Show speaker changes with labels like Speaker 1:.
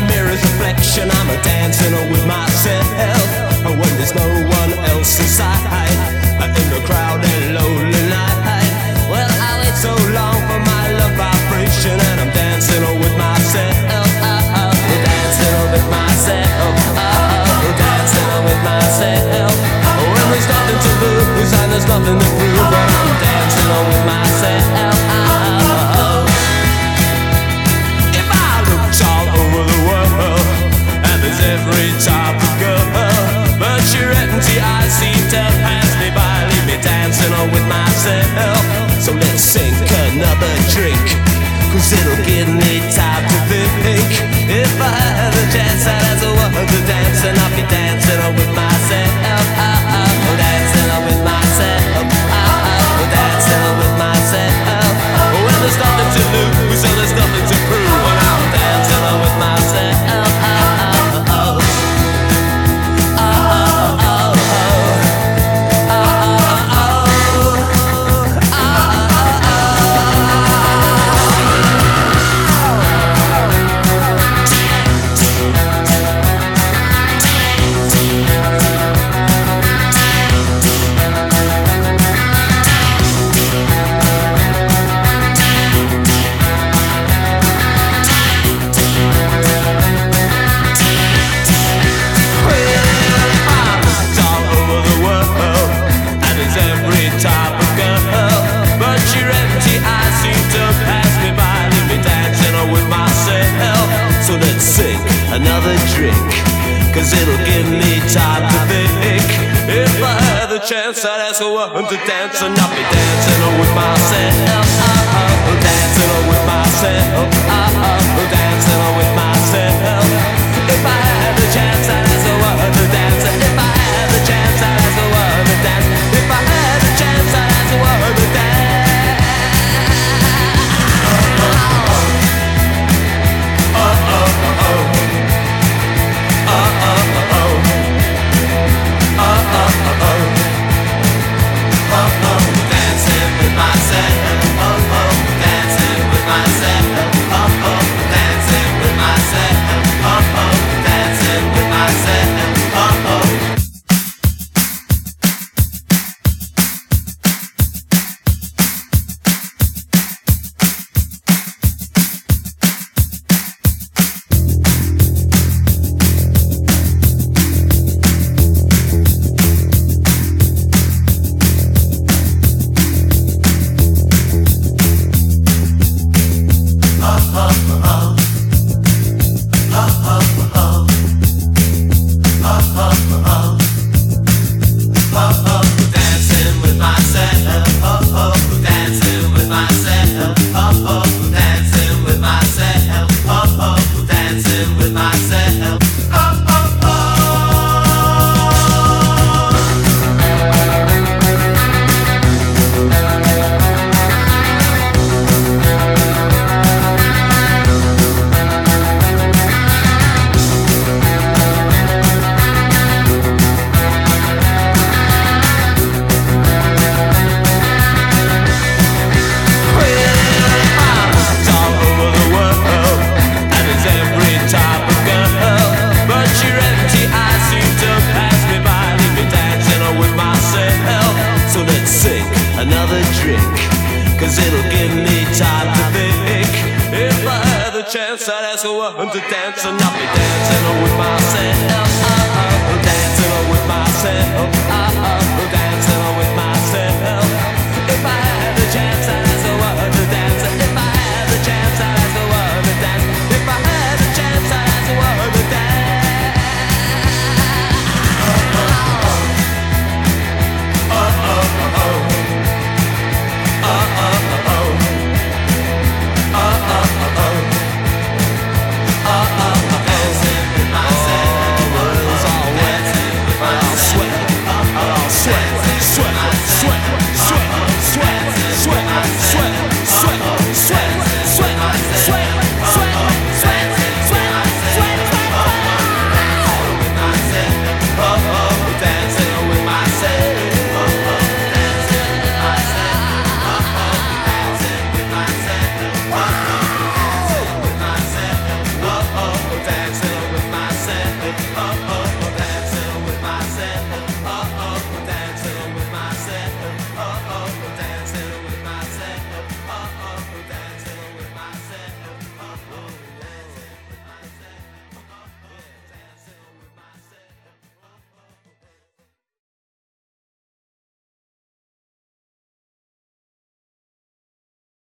Speaker 1: the mirror's reflection. I'm a dancing with myself. When there's no one else inside. In the crowd and lonely night. Well, I wait so long for my love vibration And I'm dancing with myself. Dancing with myself. Dancing with myself. When there's nothing to lose and there's nothing to prove cause it'll give me time to think. If I had the chance, I'd ask a woman to dance, and I'll be dancing with myself. Dancing with myself. trick, cause it'll give me time to think. If I had the chance, I'd ask a woman to dance, and I'll be dancing with myself. I'm dancing with myself.